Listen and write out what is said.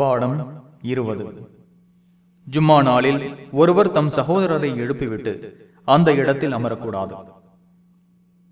பாடம் இருபது. ஜும்மா நாளில் ஒருவர் தம் சகோதரரை எழுப்பிவிட்டு அந்த இடத்தில் அமரக்கூடாது.